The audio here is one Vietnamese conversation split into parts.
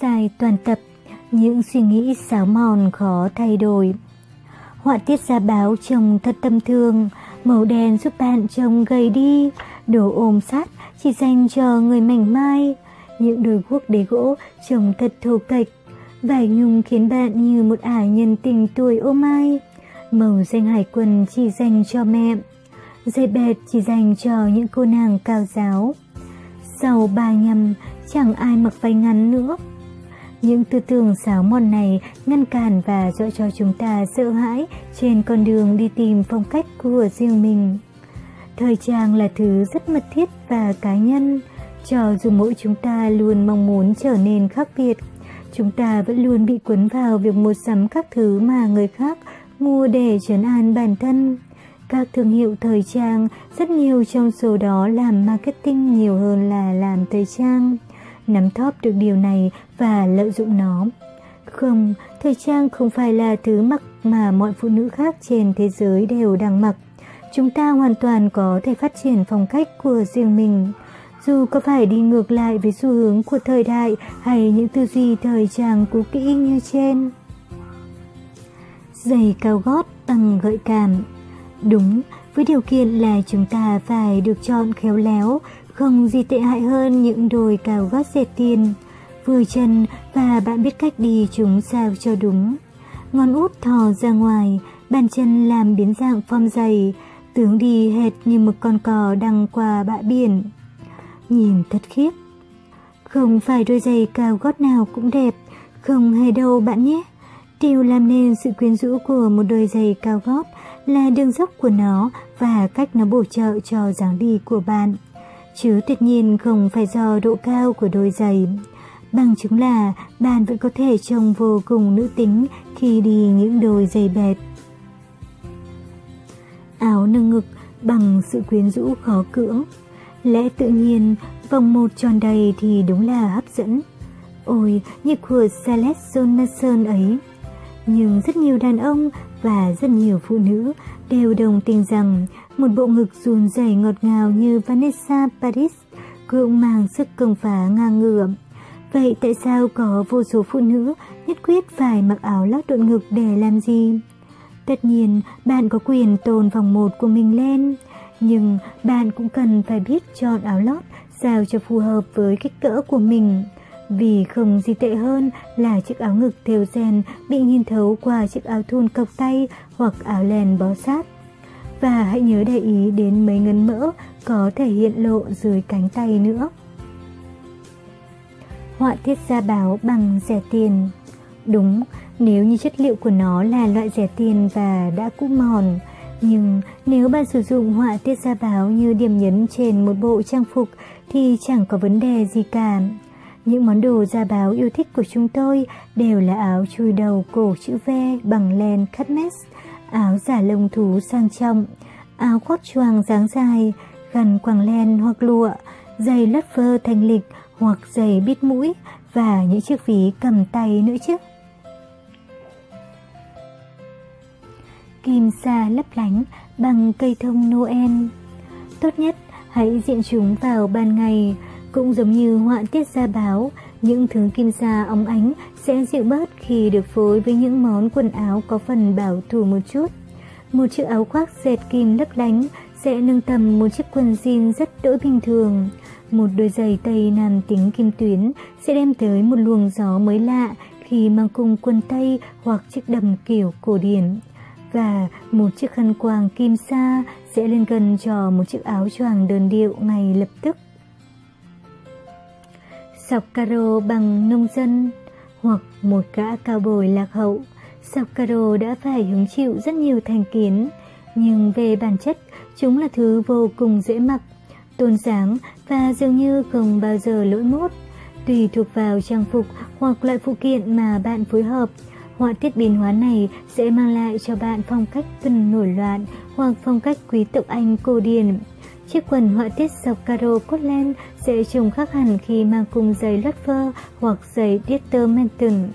dài toàn tập, những suy nghĩ xáo mòn khó thay đổi. Họa tiết ra báo trông thật tâm thương, màu đen giúp bạn trông gầy đi, đồ ôm sát chỉ dành cho người mảnh mai. Những đôi guốc đế gỗ trông thật thô kệch, vải nhung khiến bạn như một ả nhân tình tuổi ô mai. Màu danh hải quân chỉ dành cho mẹ, dây bẹt chỉ dành cho những cô nàng cao giáo. Sau ba nhầm, chẳng ai mặc váy ngắn nữa. Những tư tưởng xáo mòn này ngăn cản và dọa cho chúng ta sợ hãi trên con đường đi tìm phong cách của riêng mình. Thời trang là thứ rất mật thiết và cá nhân, cho dù mỗi chúng ta luôn mong muốn trở nên khác biệt, chúng ta vẫn luôn bị cuốn vào việc mua sắm các thứ mà người khác mua để trấn an bản thân. Các thương hiệu thời trang, rất nhiều trong số đó làm marketing nhiều hơn là làm thời trang. Nắm thóp được điều này và lợi dụng nó. Không, thời trang không phải là thứ mặc mà mọi phụ nữ khác trên thế giới đều đang mặc. Chúng ta hoàn toàn có thể phát triển phong cách của riêng mình. Dù có phải đi ngược lại với xu hướng của thời đại hay những tư duy thời trang cũ kỹ như trên. Giày cao gót bằng gợi cảm Đúng, với điều kiện là chúng ta phải được chọn khéo léo, không gì tệ hại hơn những đôi cao gót dệt tiền. Vừa chân và bạn biết cách đi chúng sao cho đúng. Ngón út thò ra ngoài, bàn chân làm biến dạng form dày, tướng đi hệt như một con cò đăng qua bãi biển. Nhìn thật khiếp. Không phải đôi giày cao gót nào cũng đẹp, không hề đâu bạn nhé. Điều làm nên sự quyến rũ của một đôi giày cao gót là đường dốc của nó và cách nó bổ trợ cho dáng đi của bạn. Chứ tuyệt nhiên không phải do độ cao của đôi giày. Bằng chứng là bạn vẫn có thể trông vô cùng nữ tính khi đi những đôi giày bẹt. Áo nâng ngực bằng sự quyến rũ khó cưỡng. Lẽ tự nhiên, vòng một tròn đầy thì đúng là hấp dẫn. Ôi, như của Celeste Johnson ấy. Nhưng rất nhiều đàn ông và rất nhiều phụ nữ đều đồng tình rằng một bộ ngực run rẩy ngọt ngào như Vanessa Paris cũng mang sức công phá ngang ngửa. Vậy tại sao có vô số phụ nữ nhất quyết phải mặc áo lót độn ngực để làm gì? Tất nhiên, bạn có quyền tồn vòng một của mình lên, nhưng bạn cũng cần phải biết chọn áo lót sao cho phù hợp với kích cỡ của mình. Vì không gì tệ hơn là chiếc áo ngực thêu ren bị nhìn thấu qua chiếc áo thun cộc tay hoặc áo len bó sát. Và hãy nhớ để ý đến mấy ngân mỡ có thể hiện lộ dưới cánh tay nữa. Họa tiết da báo bằng rẻ tiền Đúng, nếu như chất liệu của nó là loại rẻ tiền và đã cũ mòn, nhưng nếu bạn sử dụng họa tiết da báo như điểm nhấn trên một bộ trang phục thì chẳng có vấn đề gì cả. Những món đồ da báo yêu thích của chúng tôi đều là áo chui đầu cổ chữ V bằng len cắt mess, áo giả lông thú sang trọng, áo khoác choàng dáng dài, gần quàng len hoặc lụa, giày lất phơ thanh lịch hoặc giày bít mũi và những chiếc ví cầm tay nữa chứ. Kim sa lấp lánh bằng cây thông Noel. Tốt nhất hãy diện chúng vào ban ngày, cũng giống như họa tiết gia báo, những thứ kim sa óng ánh sẽ dịu bớt khi được phối với những món quần áo có phần bảo thủ một chút. Một chiếc áo khoác dệt kim lấp lánh sẽ nâng tầm một chiếc quần jean rất đỗi bình thường. Một đôi giày tây nam tính kim tuyến sẽ đem tới một luồng gió mới lạ khi mang cùng quần tây hoặc chiếc đầm kiểu cổ điển. Và một chiếc khăn quàng kim sa sẽ lên gần cho một chiếc áo choàng đơn điệu ngay lập tức sọc caro bằng nông dân hoặc một gã cao bồi lạc hậu. Sọc caro đã phải hứng chịu rất nhiều thành kiến, nhưng về bản chất chúng là thứ vô cùng dễ mặc, tôn dáng và dường như không bao giờ lỗi mốt. Tùy thuộc vào trang phục hoặc loại phụ kiện mà bạn phối hợp, họa tiết biến hóa này sẽ mang lại cho bạn phong cách tuần nổi loạn hoặc phong cách quý tộc Anh cổ điển. Chiếc quần họa tiết dọc caro cốt len sẽ trông khác hẳn khi mang cùng giày lót phơ hoặc giày Determinton.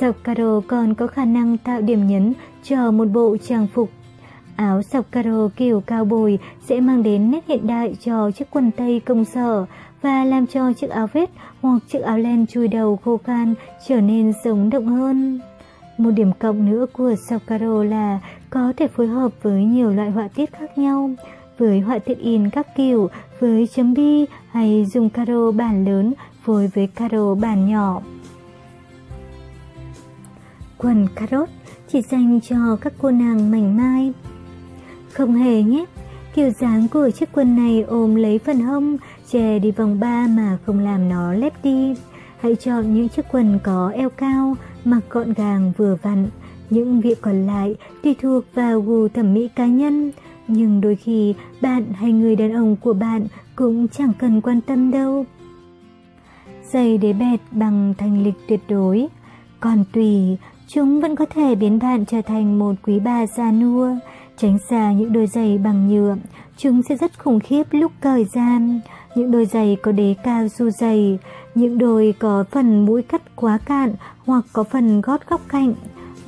Dọc caro còn có khả năng tạo điểm nhấn cho một bộ trang phục. Áo sọc caro kiểu cao bồi sẽ mang đến nét hiện đại cho chiếc quần tây công sở và làm cho chiếc áo vest hoặc chiếc áo len chui đầu khô khan trở nên sống động hơn. Một điểm cộng nữa của sọc caro là có thể phối hợp với nhiều loại họa tiết khác nhau, với họa tiết in các kiểu, với chấm bi hay dùng caro bản lớn phối với caro bản nhỏ. Quần carrot chỉ dành cho các cô nàng mảnh mai. Không hề nhé, kiểu dáng của chiếc quần này ôm lấy phần hông, chè đi vòng ba mà không làm nó lép đi. Hãy chọn những chiếc quần có eo cao, mặc gọn gàng vừa vặn. Những việc còn lại tùy thuộc vào gu thẩm mỹ cá nhân, nhưng đôi khi bạn hay người đàn ông của bạn cũng chẳng cần quan tâm đâu. Giày đế bẹt bằng thành lịch tuyệt đối, còn tùy, chúng vẫn có thể biến bạn trở thành một quý bà già nua. Tránh xa những đôi giày bằng nhựa, chúng sẽ rất khủng khiếp lúc cởi ra. Những đôi giày có đế cao su dày, những đôi có phần mũi cắt quá cạn hoặc có phần gót góc cạnh.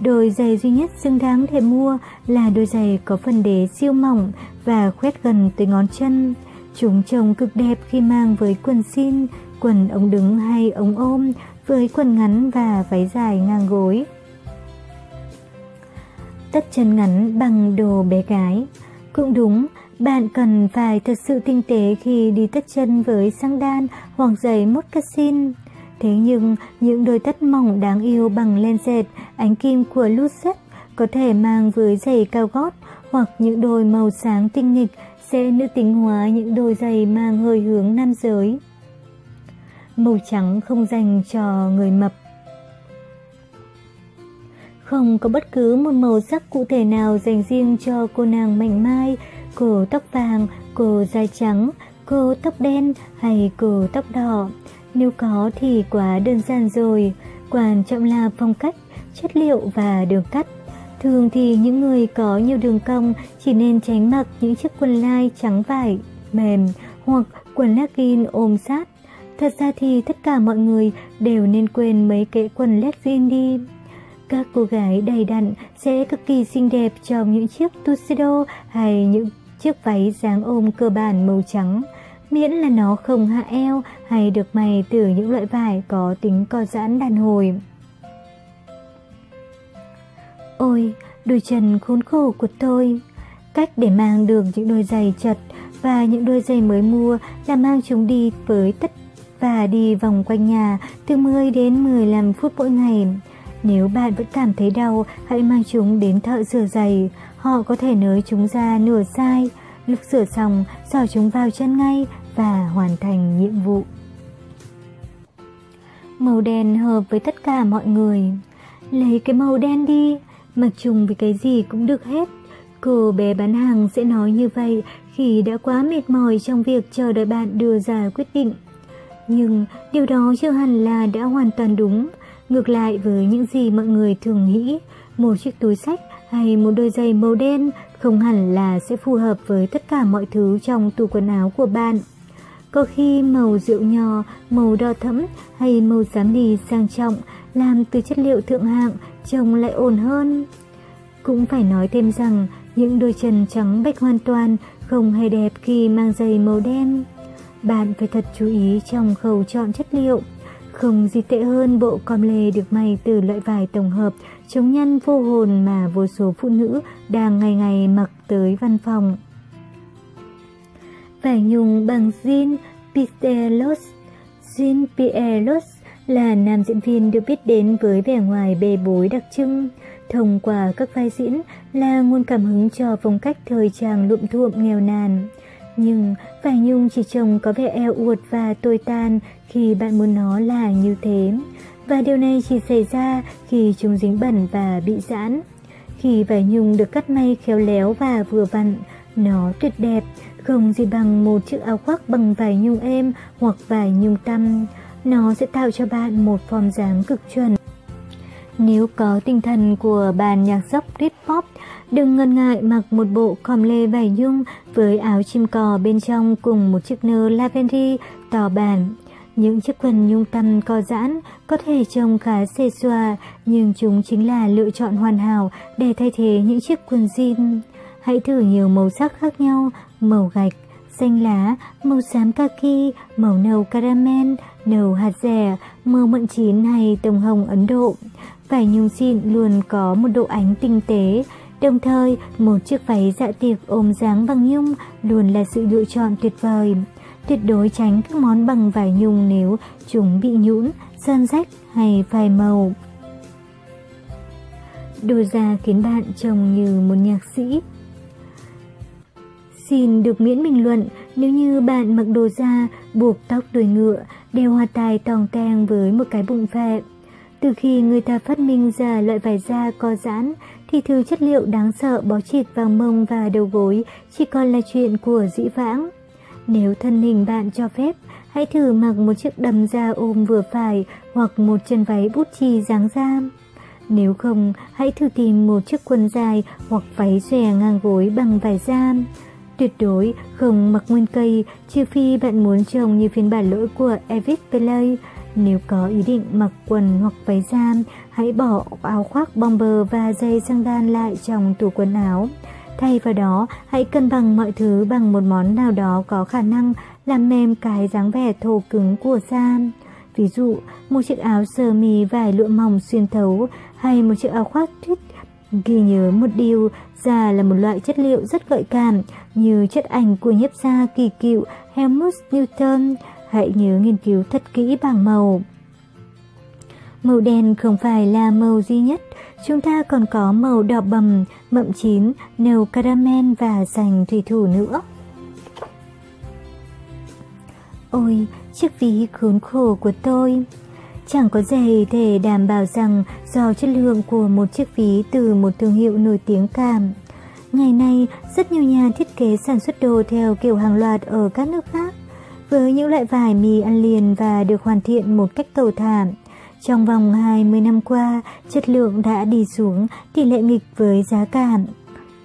Đôi giày duy nhất xứng đáng để mua là đôi giày có phần đế siêu mỏng và khoét gần tới ngón chân. Chúng trông cực đẹp khi mang với quần xin, quần ống đứng hay ống ôm, với quần ngắn và váy dài ngang gối. Tất chân ngắn bằng đồ bé gái. Cũng đúng, bạn cần phải thật sự tinh tế khi đi tất chân với sang đan hoặc giày moccasin. Thế nhưng, những đôi tất mỏng đáng yêu bằng len dệt, ánh kim của Lucette có thể mang với giày cao gót hoặc những đôi màu sáng tinh nghịch sẽ nữ tính hóa những đôi giày mang hơi hướng nam giới. Màu trắng không dành cho người mập. Không có bất cứ một màu sắc cụ thể nào dành riêng cho cô nàng mảnh mai, cô tóc vàng, cô da trắng, cô tóc đen hay cô tóc đỏ. Nếu có thì quá đơn giản rồi, quan trọng là phong cách, chất liệu và đường cắt. Thường thì những người có nhiều đường cong chỉ nên tránh mặc những chiếc quần lai trắng vải, mềm hoặc quần legging ôm sát. Thật ra thì tất cả mọi người đều nên quên mấy cái quần legging đi. Các cô gái đầy đặn sẽ cực kỳ xinh đẹp trong những chiếc tuxedo hay những chiếc váy dáng ôm cơ bản màu trắng, miễn là nó không hạ eo hay được may từ những loại vải có tính co giãn đàn hồi. Ôi, đôi chân khốn khổ của tôi. Cách để mang được những đôi giày chật và những đôi giày mới mua là mang chúng đi với tất và đi vòng quanh nhà từ 10 đến 15 phút mỗi ngày. Nếu bạn vẫn cảm thấy đau, hãy mang chúng đến thợ rửa giày. Họ có thể nới chúng ra nửa sai. Lúc sửa xong, xỏ chúng vào chân ngay và hoàn thành nhiệm vụ. Màu đen hợp với tất cả mọi người. Lấy cái màu đen đi, mặc chung với cái gì cũng được hết. Cô bé bán hàng sẽ nói như vậy khi đã quá mệt mỏi trong việc chờ đợi bạn đưa ra quyết định. Nhưng điều đó chưa hẳn là đã hoàn toàn đúng. Ngược lại với những gì mọi người thường nghĩ, một chiếc túi sách hay một đôi giày màu đen không hẳn là sẽ phù hợp với tất cả mọi thứ trong tủ quần áo của bạn. Có khi màu rượu nho, màu đỏ thẫm hay màu xám đi sang trọng làm từ chất liệu thượng hạng trông lại ổn hơn. Cũng phải nói thêm rằng những đôi chân trắng bạch hoàn toàn không hề đẹp khi mang giày màu đen. Bạn phải thật chú ý trong khâu chọn chất liệu. Không gì tệ hơn bộ com lê được may từ loại vải tổng hợp chống nhăn vô hồn mà vô số phụ nữ đang ngày ngày mặc tới văn phòng. Vải nhung bằng jean Pistelos Jean Pierlos là nam diễn viên được biết đến với vẻ ngoài bề bối đặc trưng. Thông qua các vai diễn là nguồn cảm hứng cho phong cách thời trang lụm thuộm nghèo nàn. Nhưng vải nhung chỉ trông có vẻ eo uột và tồi tàn khi bạn muốn nó là như thế. Và điều này chỉ xảy ra khi chúng dính bẩn và bị giãn. Khi vải nhung được cắt may khéo léo và vừa vặn, nó tuyệt đẹp, không gì bằng một chiếc áo khoác bằng vải nhung êm hoặc vải nhung tăm. Nó sẽ tạo cho bạn một form dáng cực chuẩn. Nếu có tinh thần của bàn nhạc rock Britpop, đừng ngần ngại mặc một bộ com lê vải nhung với áo chim cò bên trong cùng một chiếc nơ lavender tỏ bản. Những chiếc quần nhung tăm co giãn có thể trông khá xê xoa, nhưng chúng chính là lựa chọn hoàn hảo để thay thế những chiếc quần jean. Hãy thử nhiều màu sắc khác nhau, màu gạch, xanh lá, màu xám kaki, màu nâu caramel, nâu hạt rẻ, màu mận chín hay tông hồng Ấn Độ. Vải nhung xịn luôn có một độ ánh tinh tế, đồng thời một chiếc váy dạ tiệc ôm dáng bằng nhung luôn là sự lựa chọn tuyệt vời. Tuyệt đối tránh các món bằng vải nhung nếu chúng bị nhũn, sơn rách hay phai màu. Đồ da khiến bạn trông như một nhạc sĩ. Xin được miễn bình luận nếu như bạn mặc đồ da, buộc tóc đuôi ngựa, đeo hoa tai tòng tang với một cái bụng phệ. Từ khi người ta phát minh ra loại vải da co giãn, thì thứ chất liệu đáng sợ bó chịt vào mông và đầu gối chỉ còn là chuyện của dĩ vãng. Nếu thân hình bạn cho phép, hãy thử mặc một chiếc đầm da ôm vừa phải hoặc một chân váy bút chì dáng da. Nếu không, hãy thử tìm một chiếc quần dài hoặc váy xòe ngang gối bằng vải da. Tuyệt đối không mặc nguyên cây trừ phi bạn muốn trông như phiên bản lỗi của Elvis Pelay, nếu có ý định mặc quần hoặc váy da, hãy bỏ áo khoác bomber và giày sandal lại trong tủ quần áo. Thay vào đó, hãy cân bằng mọi thứ bằng một món nào đó có khả năng làm mềm cái dáng vẻ thô cứng của da. Ví dụ, một chiếc áo sơ mi vải lụa mỏng xuyên thấu hay một chiếc áo khoác tuyết. Ghi nhớ một điều, da là một loại chất liệu rất gợi cảm như chất ảnh của nhiếp gia kỳ cựu Helmut Newton. Hãy nhớ nghiên cứu thật kỹ bảng màu. Màu đen không phải là màu duy nhất, chúng ta còn có màu đỏ bầm, mậm chín, nâu caramel và sành thủy thủ nữa. Ôi, chiếc ví khốn khổ của tôi! Chẳng có gì thể đảm bảo rằng do chất lượng của một chiếc ví từ một thương hiệu nổi tiếng cảm. Ngày nay, rất nhiều nhà thiết kế sản xuất đồ theo kiểu hàng loạt ở các nước khác, với những loại vải mì ăn liền và được hoàn thiện một cách cầu thảm Trong vòng 20 năm qua, chất lượng đã đi xuống tỷ lệ nghịch với giá cả.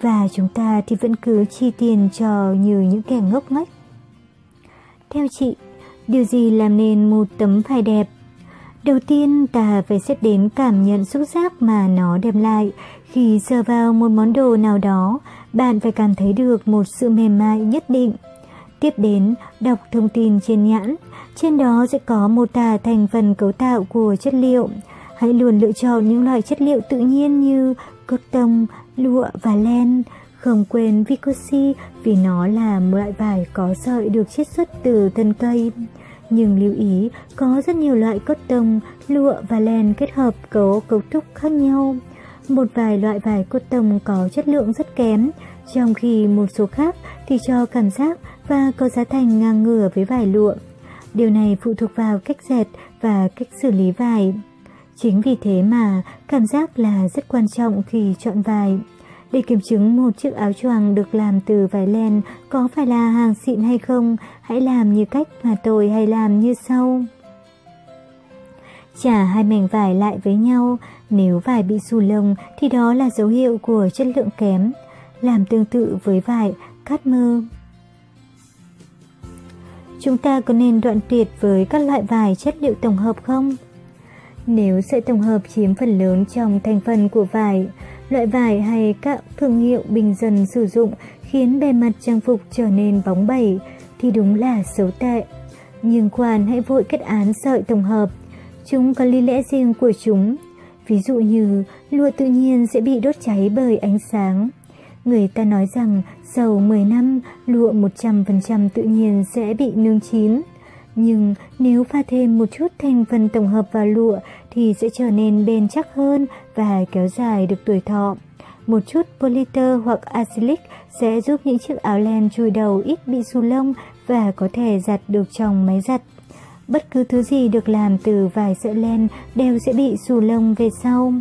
Và chúng ta thì vẫn cứ chi tiền cho như những kẻ ngốc nghếch. Theo chị, điều gì làm nên một tấm vải đẹp? Đầu tiên ta phải xét đến cảm nhận xúc giác mà nó đem lại. Khi sờ vào một món đồ nào đó, bạn phải cảm thấy được một sự mềm mại nhất định. Tiếp đến, đọc thông tin trên nhãn. Trên đó sẽ có mô tả thành phần cấu tạo của chất liệu. Hãy luôn lựa chọn những loại chất liệu tự nhiên như cotton, lụa và len. Không quên Vicosi vì nó là một loại vải có sợi được chiết xuất từ thân cây. Nhưng lưu ý, có rất nhiều loại cotton, lụa và len kết hợp có cấu trúc khác nhau. Một vài loại vải cotton có chất lượng rất kém, trong khi một số khác thì cho cảm giác và có giá thành ngang ngửa với vải lụa. Điều này phụ thuộc vào cách dệt và cách xử lý vải. Chính vì thế mà cảm giác là rất quan trọng khi chọn vải. Để kiểm chứng một chiếc áo choàng được làm từ vải len có phải là hàng xịn hay không, hãy làm như cách mà tôi hay làm như sau. Trả hai mảnh vải lại với nhau, nếu vải bị xù lông thì đó là dấu hiệu của chất lượng kém. Làm tương tự với vải cắt mơ. Chúng ta có nên đoạn tuyệt với các loại vải chất liệu tổng hợp không? Nếu sợi tổng hợp chiếm phần lớn trong thành phần của vải, loại vải hay các thương hiệu bình dân sử dụng khiến bề mặt trang phục trở nên bóng bẩy thì đúng là xấu tệ. Nhưng khoan hãy vội kết án sợi tổng hợp. Chúng có lý lẽ riêng của chúng. Ví dụ như lụa tự nhiên sẽ bị đốt cháy bởi ánh sáng. Người ta nói rằng dầu 10 năm, lụa 100% tự nhiên sẽ bị nướng chín. Nhưng nếu pha thêm một chút thành phần tổng hợp vào lụa thì sẽ trở nên bền chắc hơn và kéo dài được tuổi thọ. Một chút polyter hoặc acrylic sẽ giúp những chiếc áo len chui đầu ít bị xù lông và có thể giặt được trong máy giặt. Bất cứ thứ gì được làm từ vài sợi len đều sẽ bị xù lông về sau.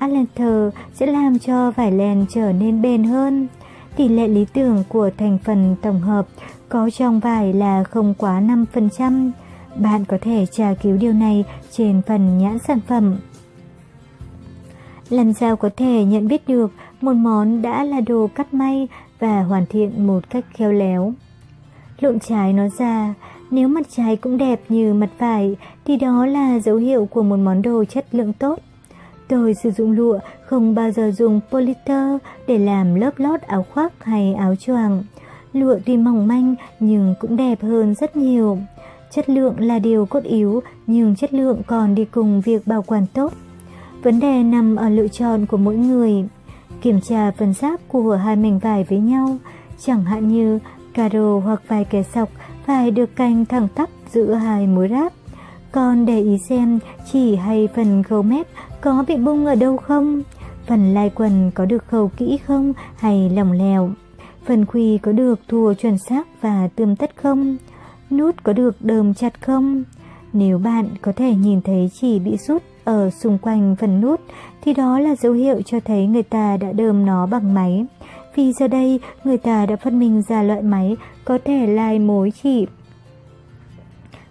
Atlanter sẽ làm cho vải len trở nên bền hơn. Tỷ lệ lý tưởng của thành phần tổng hợp có trong vải là không quá 5%. Bạn có thể tra cứu điều này trên phần nhãn sản phẩm. Làm sao có thể nhận biết được một món đã là đồ cắt may và hoàn thiện một cách khéo léo? Lộn trái nó ra, nếu mặt trái cũng đẹp như mặt vải thì đó là dấu hiệu của một món đồ chất lượng tốt. Tôi sử dụng lụa, không bao giờ dùng polyester để làm lớp lót áo khoác hay áo choàng. Lụa tuy mỏng manh nhưng cũng đẹp hơn rất nhiều. Chất lượng là điều cốt yếu, nhưng chất lượng còn đi cùng việc bảo quản tốt. Vấn đề nằm ở lựa chọn của mỗi người. Kiểm tra phần giáp của hai mảnh vải với nhau, chẳng hạn như caro hoặc vài kẻ sọc phải được canh thẳng tắp giữa hai mối ráp. Còn để ý xem chỉ hay phần khâu mép có bị bung ở đâu không? Phần lai quần có được khâu kỹ không hay lỏng lèo? Phần khuy có được thùa chuẩn xác và tươm tất không? Nút có được đờm chặt không? Nếu bạn có thể nhìn thấy chỉ bị rút ở xung quanh phần nút, thì đó là dấu hiệu cho thấy người ta đã đơm nó bằng máy. Vì giờ đây, người ta đã phát minh ra loại máy có thể lai mối chỉ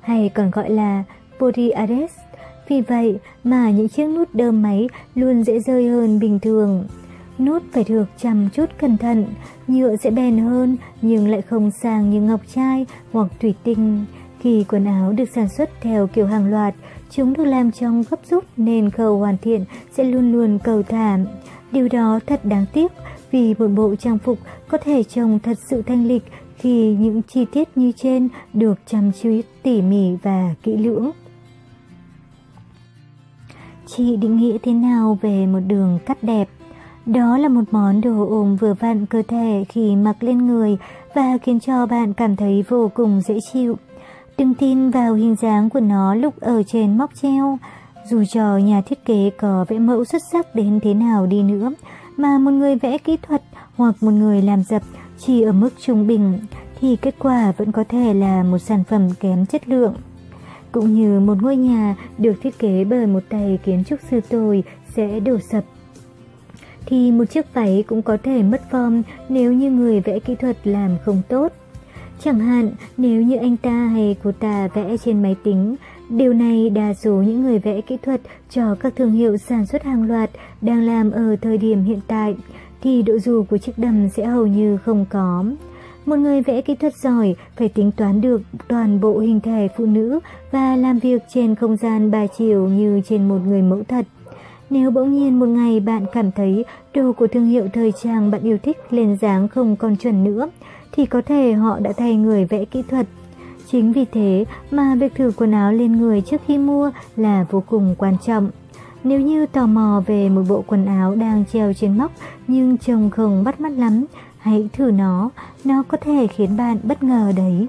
hay còn gọi là body. Vì vậy mà những chiếc nút đơm máy luôn dễ rơi hơn bình thường. Nút phải được chăm chút cẩn thận, nhựa sẽ bền hơn nhưng lại không sang như ngọc trai hoặc thủy tinh. Khi quần áo được sản xuất theo kiểu hàng loạt, chúng được làm trong gấp rút nên khâu hoàn thiện sẽ luôn luôn cầu thảm. Điều đó thật đáng tiếc vì một bộ trang phục có thể trông thật sự thanh lịch khi những chi tiết như trên được chăm chú tỉ mỉ và kỹ lưỡng. Chị định nghĩa thế nào về một đường cắt đẹp? Đó là một món đồ ôm vừa vặn cơ thể khi mặc lên người và khiến cho bạn cảm thấy vô cùng dễ chịu. Đừng tin vào hình dáng của nó lúc ở trên móc treo. Dù cho nhà thiết kế có vẽ mẫu xuất sắc đến thế nào đi nữa, mà một người vẽ kỹ thuật hoặc một người làm dập chỉ ở mức trung bình, thì kết quả vẫn có thể là một sản phẩm kém chất lượng. Cũng như một ngôi nhà được thiết kế bởi một tay kiến trúc sư tồi sẽ đổ sập thì một chiếc váy cũng có thể mất form nếu như người vẽ kỹ thuật làm không tốt. Chẳng hạn nếu như anh ta hay cô ta vẽ trên máy tính, điều này đa số những người vẽ kỹ thuật cho các thương hiệu sản xuất hàng loạt đang làm ở thời điểm hiện tại, thì độ dù của chiếc đầm sẽ hầu như không có. Một người vẽ kỹ thuật giỏi phải tính toán được toàn bộ hình thể phụ nữ và làm việc trên không gian ba chiều như trên một người mẫu thật. Nếu bỗng nhiên một ngày bạn cảm thấy đồ của thương hiệu thời trang bạn yêu thích lên dáng không còn chuẩn nữa, thì có thể họ đã thay người vẽ kỹ thuật. Chính vì thế mà việc thử quần áo lên người trước khi mua là vô cùng quan trọng. Nếu như tò mò về một bộ quần áo đang treo trên móc nhưng trông không bắt mắt lắm, hãy thử nó, nó có thể khiến bạn bất ngờ đấy.